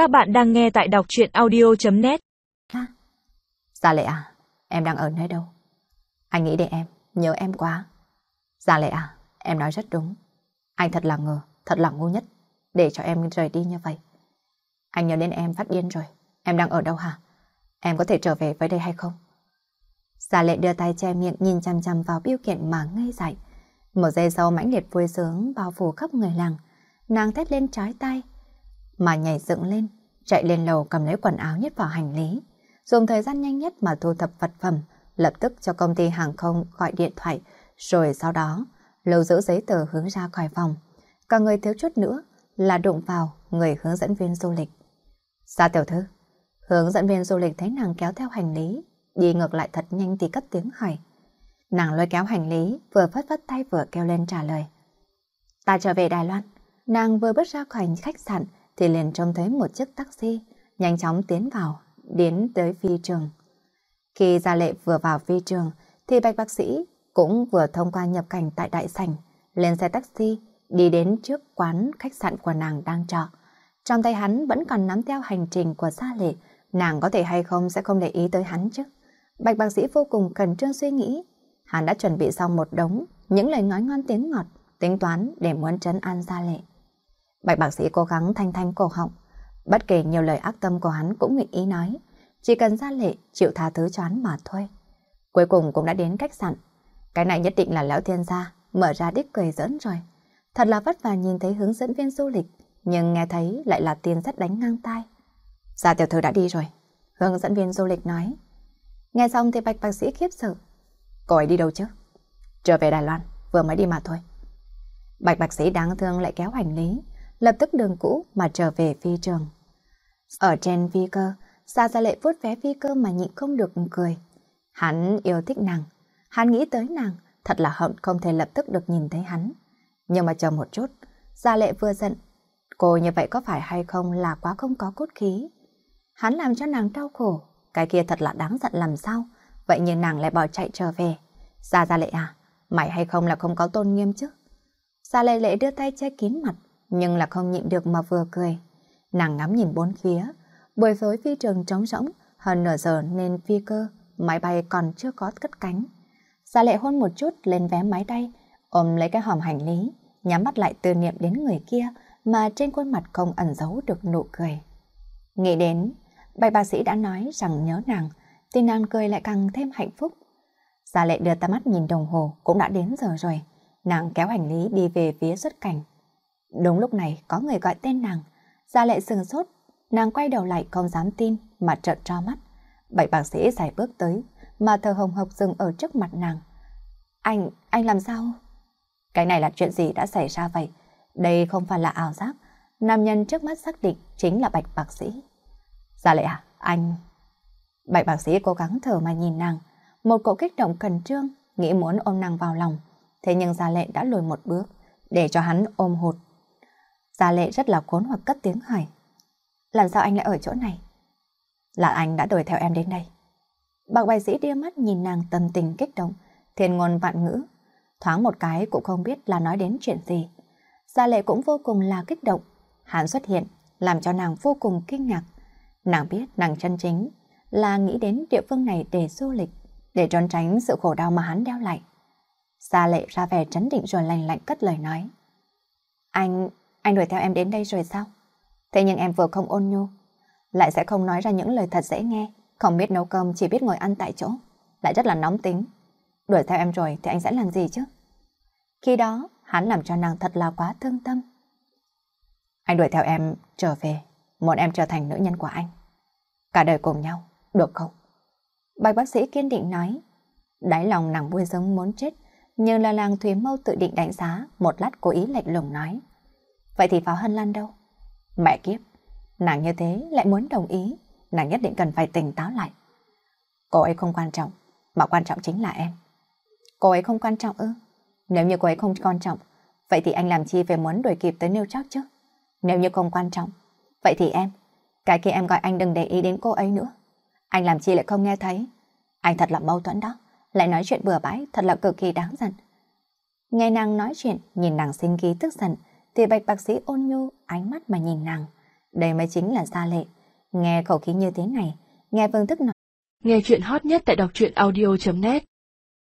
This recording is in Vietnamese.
Các bạn đang nghe tại đọc chuyện audio.net Gia dạ Lệ à, em đang ở nơi đâu? Anh nghĩ để em, nhớ em quá. Dạ Gia Lệ à, em nói rất đúng. Anh thật là ngờ, thật là ngu nhất, để cho em rời đi như vậy. Anh nhớ đến em phát điên rồi. Em đang ở đâu hả? Em có thể trở về với đây hay không? Dạ Gia Lệ đưa tay che miệng nhìn chăm chăm vào biêu kiện mà ngây dại. Một giây sau mãnh liệt vui sướng bao phủ khắp người làng. Nàng thét lên trái tay, mà nhảy dựng lên, chạy lên lầu cầm lấy quần áo nhét vào hành lý. Dùng thời gian nhanh nhất mà thu thập vật phẩm, lập tức cho công ty hàng không gọi điện thoại, rồi sau đó lưu giữ giấy tờ hướng ra khỏi phòng. Cả người thiếu chút nữa là đụng vào người hướng dẫn viên du lịch. Sa tiểu thư, hướng dẫn viên du lịch thấy nàng kéo theo hành lý, đi ngược lại thật nhanh thì cất tiếng hỏi. Nàng lôi kéo hành lý, vừa phất phất tay vừa kêu lên trả lời. Ta trở về Đài Loan. Nàng vừa bước ra khỏi khách sạn thì liền trông thấy một chiếc taxi nhanh chóng tiến vào, đến tới phi trường. Khi Gia Lệ vừa vào phi trường thì bạch bác sĩ cũng vừa thông qua nhập cảnh tại đại sảnh, lên xe taxi đi đến trước quán khách sạn của nàng đang trọ. Trong tay hắn vẫn còn nắm theo hành trình của Gia Lệ, nàng có thể hay không sẽ không để ý tới hắn chứ. Bạch bác sĩ vô cùng cần trương suy nghĩ, hắn đã chuẩn bị xong một đống những lời nói ngon tiếng ngọt, tính toán để muốn trấn an Gia Lệ. Bạch bác sĩ cố gắng thanh thanh cổ họng. Bất kể nhiều lời ác tâm của hắn cũng nguyện ý nói. Chỉ cần ra lệ chịu tha thứ cho hắn mà thôi. Cuối cùng cũng đã đến khách sạn. Cái này nhất định là lão thiên gia, mở ra đích cười giỡn rồi. Thật là vất vả nhìn thấy hướng dẫn viên du lịch, nhưng nghe thấy lại là tiền rất đánh ngang tai. Gia tiểu thư đã đi rồi. Hướng dẫn viên du lịch nói. Nghe xong thì bạch bác sĩ khiếp sợ. Cô ấy đi đâu chứ? Trở về Đài Loan, vừa mới đi mà thôi. Bạch bác sĩ đáng thương lại kéo hành lý, lập tức đường cũ mà trở về phi trường. Ở trên phi cơ, Sa Gia Lệ vuốt vé phi cơ mà nhịn không được cười. Hắn yêu thích nàng, hắn nghĩ tới nàng, thật là hận không thể lập tức được nhìn thấy hắn. Nhưng mà chờ một chút, Gia Lệ vừa giận, cô như vậy có phải hay không là quá không có cốt khí. Hắn làm cho nàng đau khổ, cái kia thật là đáng giận làm sao, vậy nhưng nàng lại bỏ chạy trở về. Gia Gia Lệ à, mày hay không là không có tôn nghiêm chứ? Gia Lệ Lệ đưa tay che kín mặt, nhưng là không nhịn được mà vừa cười. Nàng ngắm nhìn bốn phía, buổi tối phi trường trống rỗng, hơn nửa giờ nên phi cơ, máy bay còn chưa có cất cánh. Gia lệ hôn một chút lên vé máy bay, ôm lấy cái hòm hành lý, nhắm mắt lại tư niệm đến người kia mà trên khuôn mặt không ẩn giấu được nụ cười. Nghĩ đến, bài bác sĩ đã nói rằng nhớ nàng, thì nàng cười lại càng thêm hạnh phúc. Gia lệ đưa ta mắt nhìn đồng hồ cũng đã đến giờ rồi. Nàng kéo hành lý đi về phía xuất cảnh. Đúng lúc này có người gọi tên nàng. Gia lệ sừng sốt, nàng quay đầu lại không dám tin mà trợn cho mắt. Bảy bác sĩ giải bước tới mà thờ hồng hộc dừng ở trước mặt nàng. Anh, anh làm sao? Cái này là chuyện gì đã xảy ra vậy? Đây không phải là ảo giác. Nam nhân trước mắt xác định chính là bạch bác sĩ. Gia lệ à, anh... Bạch bác sĩ cố gắng thở mà nhìn nàng. Một cỗ kích động khẩn trương, nghĩ muốn ôm nàng vào lòng. Thế nhưng Gia lệ đã lùi một bước, để cho hắn ôm hụt Gia Lệ rất là khốn hoặc cất tiếng hỏi. Làm sao anh lại ở chỗ này? Là anh đã đuổi theo em đến đây. Bạc bài sĩ đưa mắt nhìn nàng tâm tình kích động, thiên ngôn vạn ngữ. Thoáng một cái cũng không biết là nói đến chuyện gì. Gia Lệ cũng vô cùng là kích động. Hắn xuất hiện, làm cho nàng vô cùng kinh ngạc. Nàng biết nàng chân chính là nghĩ đến địa phương này để du lịch, để trốn tránh sự khổ đau mà hắn đeo lại. Gia Lệ ra vẻ trấn định rồi lành lạnh cất lời nói. Anh, anh đuổi theo em đến đây rồi sao? Thế nhưng em vừa không ôn nhu, lại sẽ không nói ra những lời thật dễ nghe, không biết nấu cơm chỉ biết ngồi ăn tại chỗ, lại rất là nóng tính. Đuổi theo em rồi thì anh sẽ làm gì chứ? Khi đó, hắn làm cho nàng thật là quá thương tâm. Anh đuổi theo em trở về, muốn em trở thành nữ nhân của anh. Cả đời cùng nhau, được không? Bạch bác sĩ kiên định nói, đáy lòng nàng vui giống muốn chết, nhưng là làng Thúy Mâu tự định đánh giá, một lát cố ý lạnh lùng nói. Vậy thì Pháo Hân Lan đâu? Mẹ kiếp, nàng như thế lại muốn đồng ý, nàng nhất định cần phải tỉnh táo lại. Cô ấy không quan trọng, mà quan trọng chính là em. Cô ấy không quan trọng ư? Nếu như cô ấy không quan trọng, vậy thì anh làm chi về muốn đuổi kịp tới New York chứ? Nếu như không quan trọng, vậy thì em, cái kia em gọi anh đừng để ý đến cô ấy nữa. Anh làm chi lại không nghe thấy? Anh thật là mâu thuẫn đó, lại nói chuyện bừa bãi, thật là cực kỳ đáng giận. Nghe nàng nói chuyện, nhìn nàng sinh khí tức giận, thì bạch bác sĩ ôn nhu ánh mắt mà nhìn nàng. Đây mới chính là Gia Lệ. Nghe khẩu khí như thế này, nghe phương thức nói. Nghe chuyện hot nhất tại đọc truyện audio.net